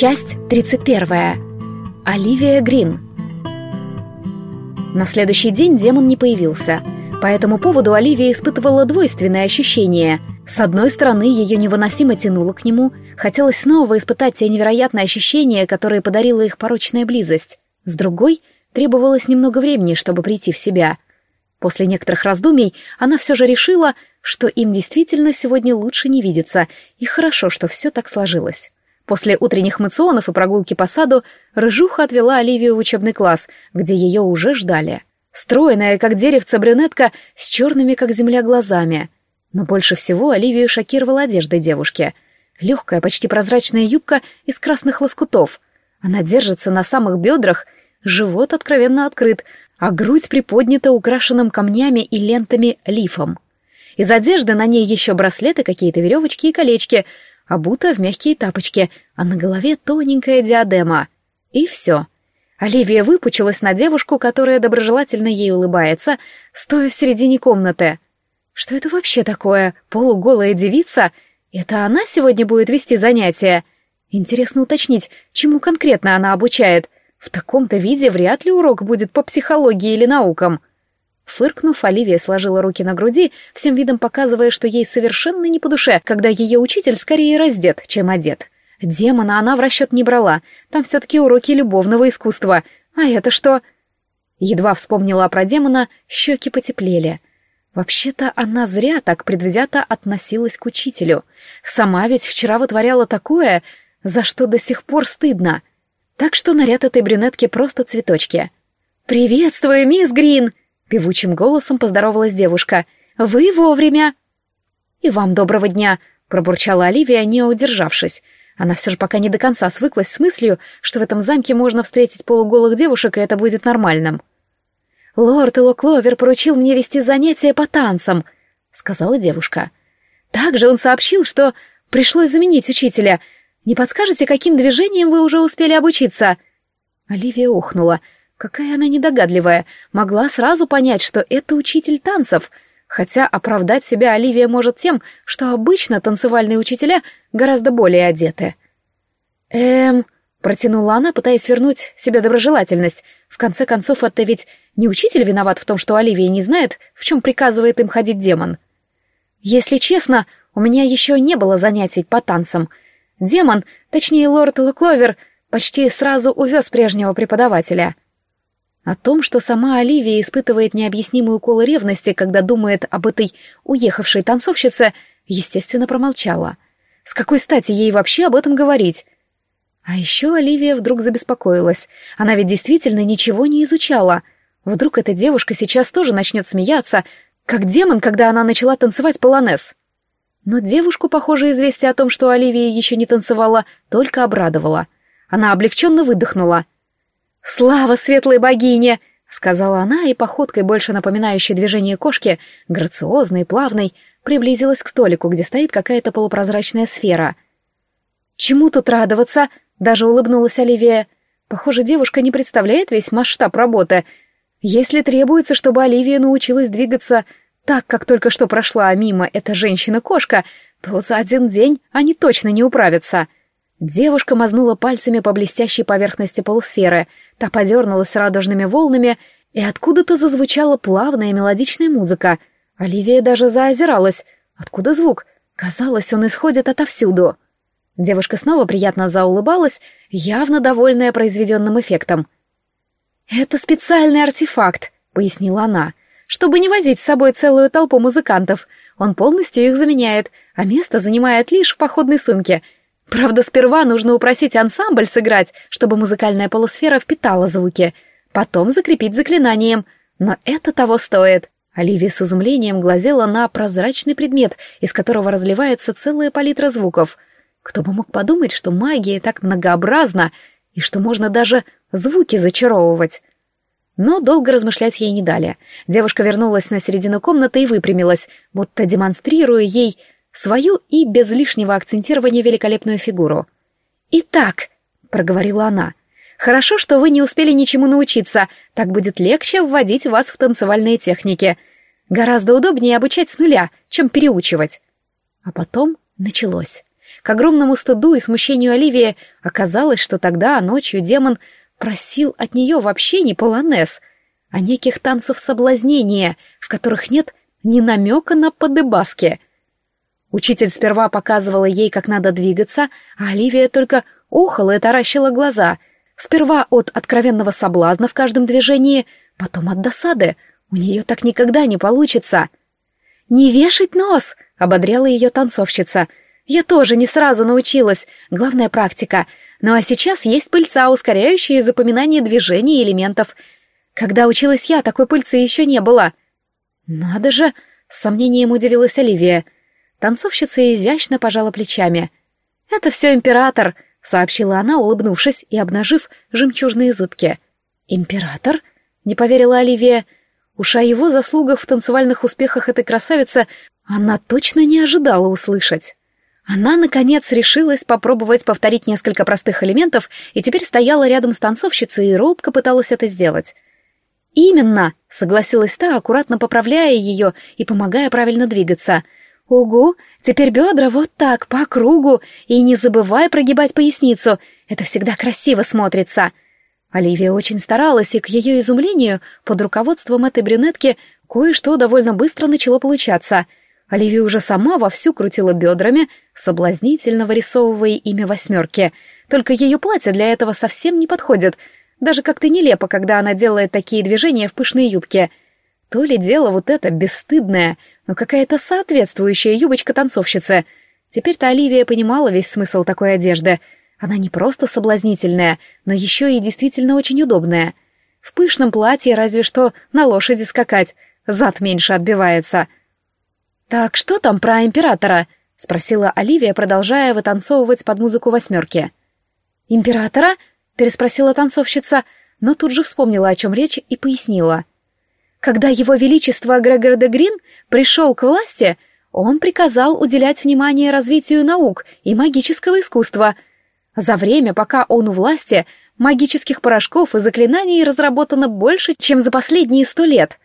Часть 31. Оливия Грин. На следующий день демон не появился. По этому поводу Оливия испытывала двойственное ощущение. С одной стороны, ее невыносимо тянуло к нему, хотелось снова испытать те невероятные ощущения, которые подарила их порочная близость. С другой, требовалось немного времени, чтобы прийти в себя. После некоторых раздумий она все же решила, что им действительно сегодня лучше не видеться, и хорошо, что все так сложилось. После утренних мационов и прогулки по саду Рыжуха отвела Оливию в учебный класс, где ее уже ждали. Стройная, как деревце брюнетка, с черными, как земля, глазами. Но больше всего Оливию шокировала одежда девушки. Легкая, почти прозрачная юбка из красных лоскутов. Она держится на самых бедрах, живот откровенно открыт, а грудь приподнята украшенным камнями и лентами лифом. Из одежды на ней еще браслеты, какие-то веревочки и колечки — обута в мягкие тапочки, а на голове тоненькая диадема. И все. Оливия выпучилась на девушку, которая доброжелательно ей улыбается, стоя в середине комнаты. Что это вообще такое? Полуголая девица? Это она сегодня будет вести занятия? Интересно уточнить, чему конкретно она обучает. В таком-то виде вряд ли урок будет по психологии или наукам. Фыркнув, Оливия сложила руки на груди, всем видом показывая, что ей совершенно не по душе, когда ее учитель скорее раздет, чем одет. Демона она в расчет не брала, там все-таки уроки любовного искусства. А это что? Едва вспомнила про демона, щеки потеплели. Вообще-то она зря так предвзято относилась к учителю. Сама ведь вчера вытворяла такое, за что до сих пор стыдно. Так что наряд этой брюнетки просто цветочки. «Приветствую, мисс Грин!» Певучим голосом поздоровалась девушка. «Вы вовремя!» «И вам доброго дня!» — пробурчала Оливия, не удержавшись. Она все же пока не до конца свыклась с мыслью, что в этом замке можно встретить полуголых девушек, и это будет нормальным. «Лорд Ило Кловер поручил мне вести занятия по танцам», — сказала девушка. «Также он сообщил, что пришлось заменить учителя. Не подскажете, каким движением вы уже успели обучиться?» Оливия охнула — Какая она недогадливая, могла сразу понять, что это учитель танцев, хотя оправдать себя Оливия может тем, что обычно танцевальные учителя гораздо более одеты. «Эм...» — протянула она, пытаясь вернуть себе доброжелательность. В конце концов, это ведь не учитель виноват в том, что Оливия не знает, в чем приказывает им ходить демон. «Если честно, у меня еще не было занятий по танцам. Демон, точнее лорд Лукловер, почти сразу увез прежнего преподавателя». О том, что сама Оливия испытывает необъяснимую укол ревности, когда думает об этой уехавшей танцовщице, естественно, промолчала. С какой стати ей вообще об этом говорить? А еще Оливия вдруг забеспокоилась. Она ведь действительно ничего не изучала. Вдруг эта девушка сейчас тоже начнет смеяться, как демон, когда она начала танцевать полонез. Но девушку, похоже, известие о том, что Оливия еще не танцевала, только обрадовало. Она облегченно выдохнула — «Слава светлой богине!» — сказала она, и походкой, больше напоминающей движение кошки, грациозной, плавной, приблизилась к столику, где стоит какая-то полупрозрачная сфера. «Чему тут радоваться?» — даже улыбнулась Оливия. «Похоже, девушка не представляет весь масштаб работы. Если требуется, чтобы Оливия научилась двигаться так, как только что прошла мимо эта женщина-кошка, то за один день они точно не управятся». Девушка мазнула пальцами по блестящей поверхности полусферы, та подернулась радужными волнами, и откуда-то зазвучала плавная мелодичная музыка. Оливия даже заозиралась. Откуда звук? Казалось, он исходит отовсюду. Девушка снова приятно заулыбалась, явно довольная произведенным эффектом. «Это специальный артефакт», — пояснила она, — «чтобы не возить с собой целую толпу музыкантов. Он полностью их заменяет, а место занимает лишь в походной сумке — Правда, сперва нужно упросить ансамбль сыграть, чтобы музыкальная полусфера впитала звуки, потом закрепить заклинанием. Но это того стоит. Оливия с изумлением глазела на прозрачный предмет, из которого разливается целая палитра звуков. Кто бы мог подумать, что магия так многообразна, и что можно даже звуки зачаровывать. Но долго размышлять ей не дали. Девушка вернулась на середину комнаты и выпрямилась, будто демонстрируя ей свою и без лишнего акцентирования великолепную фигуру. «Итак», — проговорила она, — «хорошо, что вы не успели ничему научиться, так будет легче вводить вас в танцевальные техники. Гораздо удобнее обучать с нуля, чем переучивать». А потом началось. К огромному стыду и смущению Оливии оказалось, что тогда ночью демон просил от нее вообще не полонез, а неких танцев соблазнения, в которых нет ни намека на подыбаски. Учитель сперва показывала ей, как надо двигаться, а Оливия только охала и таращила глаза. Сперва от откровенного соблазна в каждом движении, потом от досады. У нее так никогда не получится. «Не вешать нос!» — ободряла ее танцовщица. «Я тоже не сразу научилась. Главная практика. Ну а сейчас есть пыльца, ускоряющая запоминание движений и элементов. Когда училась я, такой пыльцы еще не было». «Надо же!» — с сомнением удивилась Оливия. Танцовщица изящно пожала плечами. «Это все император», — сообщила она, улыбнувшись и обнажив жемчужные зубки. «Император?» — не поверила Оливия. Уж о его заслугах в танцевальных успехах этой красавицы она точно не ожидала услышать. Она, наконец, решилась попробовать повторить несколько простых элементов и теперь стояла рядом с танцовщицей и робко пыталась это сделать. «Именно!» — согласилась та, аккуратно поправляя ее и помогая правильно двигаться. «Угу, теперь бедра вот так, по кругу, и не забывай прогибать поясницу, это всегда красиво смотрится!» Оливия очень старалась, и к ее изумлению, под руководством этой брюнетки, кое-что довольно быстро начало получаться. Оливия уже сама вовсю крутила бедрами, соблазнительно вырисовывая имя восьмерки. Только ее платье для этого совсем не подходит. Даже как-то нелепо, когда она делает такие движения в пышной юбке. То ли дело вот это бесстыдная, но какая-то соответствующая юбочка танцовщицы. Теперь-то Оливия понимала весь смысл такой одежды — она не просто соблазнительная, но еще и действительно очень удобная. В пышном платье разве что на лошади скакать, зад меньше отбивается. «Так что там про императора?» — спросила Оливия, продолжая вытанцовывать под музыку восьмерки. «Императора?» — переспросила танцовщица, но тут же вспомнила, о чем речь, и пояснила. «Когда его величество Грегор де Грин пришел к власти, он приказал уделять внимание развитию наук и магического искусства — за время, пока он у власти, магических порошков и заклинаний разработано больше, чем за последние сто лет.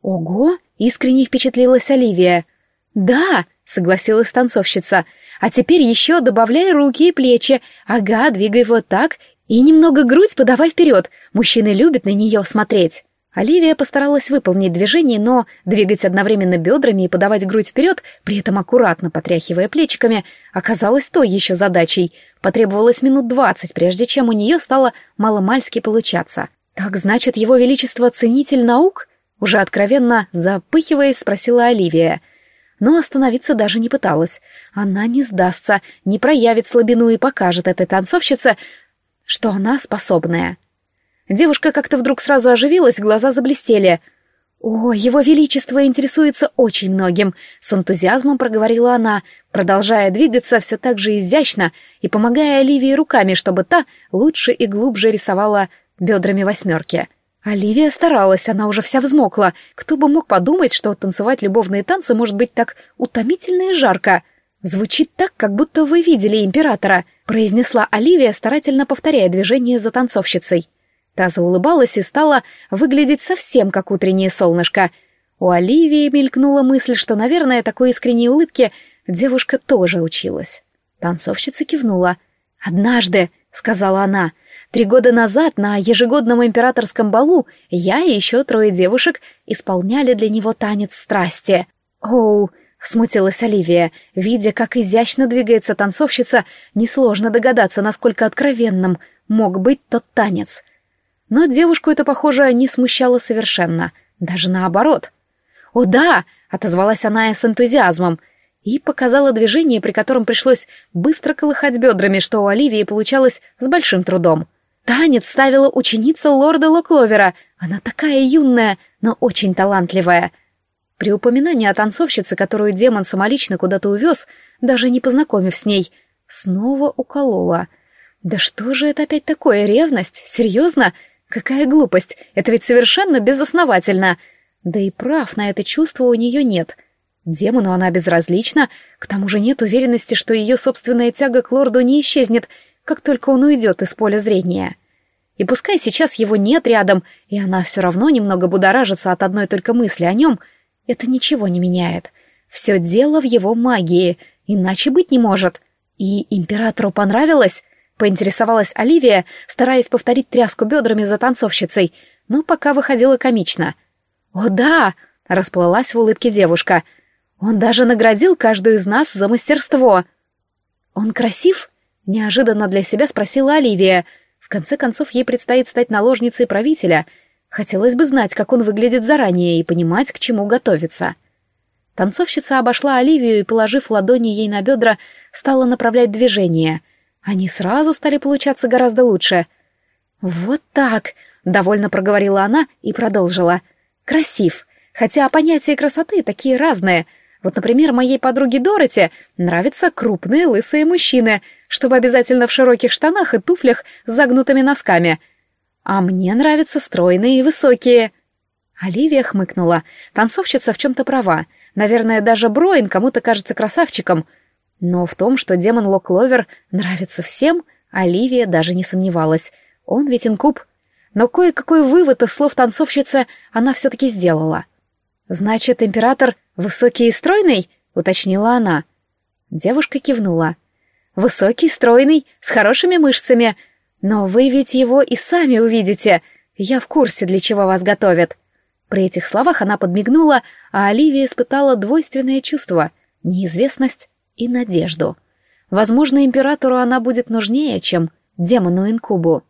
Ого, искренне впечатлилась Оливия. Да, согласилась танцовщица. А теперь еще добавляй руки и плечи. Ага, двигай вот так и немного грудь подавай вперед. Мужчины любят на нее смотреть. Оливия постаралась выполнить движение, но двигать одновременно бедрами и подавать грудь вперед, при этом аккуратно потряхивая плечиками, оказалось той еще задачей. Потребовалось минут двадцать, прежде чем у нее стало маломальски получаться. «Так значит, его величество ценитель наук?» Уже откровенно запыхиваясь, спросила Оливия. Но остановиться даже не пыталась. Она не сдастся, не проявит слабину и покажет этой танцовщице, что она способная. Девушка как-то вдруг сразу оживилась, глаза заблестели. «О, его величество интересуется очень многим», — с энтузиазмом проговорила она, продолжая двигаться все так же изящно и помогая Оливии руками, чтобы та лучше и глубже рисовала бедрами восьмерки. Оливия старалась, она уже вся взмокла. Кто бы мог подумать, что танцевать любовные танцы может быть так утомительно и жарко. «Звучит так, как будто вы видели императора», — произнесла Оливия, старательно повторяя движение за танцовщицей. Та заулыбалась и стала выглядеть совсем как утреннее солнышко. У Оливии мелькнула мысль, что, наверное, такой искренней улыбке девушка тоже училась. Танцовщица кивнула. «Однажды», — сказала она, — «три года назад на ежегодном императорском балу я и еще трое девушек исполняли для него танец страсти». «Оу», — смутилась Оливия, видя, как изящно двигается танцовщица, несложно догадаться, насколько откровенным мог быть тот танец. Но девушку это, похоже, не смущало совершенно, даже наоборот. «О да!» — отозвалась она с энтузиазмом и показала движение, при котором пришлось быстро колыхать бедрами, что у Оливии получалось с большим трудом. Танец ставила ученица лорда Локловера. Она такая юная, но очень талантливая. При упоминании о танцовщице, которую демон самолично куда-то увез, даже не познакомив с ней, снова уколола. «Да что же это опять такое? Ревность? Серьезно? Какая глупость! Это ведь совершенно безосновательно! Да и прав на это чувство у нее нет. Демону она безразлична, к тому же нет уверенности, что ее собственная тяга к лорду не исчезнет, как только он уйдет из поля зрения. И пускай сейчас его нет рядом, и она все равно немного будоражится от одной только мысли о нем, это ничего не меняет. Все дело в его магии, иначе быть не может. И императору понравилось? Поинтересовалась Оливия, стараясь повторить тряску бедрами за танцовщицей, но пока выходило комично. «О да!» — расплылась в улыбке девушка. «Он даже наградил каждую из нас за мастерство!» «Он красив?» — неожиданно для себя спросила Оливия. В конце концов, ей предстоит стать наложницей правителя. Хотелось бы знать, как он выглядит заранее, и понимать, к чему готовиться. Танцовщица обошла Оливию и, положив ладони ей на бедра, стала направлять движение. Они сразу стали получаться гораздо лучше. «Вот так», — довольно проговорила она и продолжила. «Красив. Хотя понятия красоты такие разные. Вот, например, моей подруге Дороти нравятся крупные лысые мужчины, чтобы обязательно в широких штанах и туфлях с загнутыми носками. А мне нравятся стройные и высокие». Оливия хмыкнула. Танцовщица в чем-то права. Наверное, даже Броин кому-то кажется красавчиком — но в том, что демон Локловер нравится всем, Оливия даже не сомневалась. Он ведь инкуб. Но кое-какой вывод из слов танцовщицы она все-таки сделала. «Значит, император высокий и стройный?» — уточнила она. Девушка кивнула. «Высокий, стройный, с хорошими мышцами. Но вы ведь его и сами увидите. Я в курсе, для чего вас готовят». При этих словах она подмигнула, а Оливия испытала двойственное чувство — неизвестность и надежду. Возможно, императору она будет нужнее, чем демону-инкубу.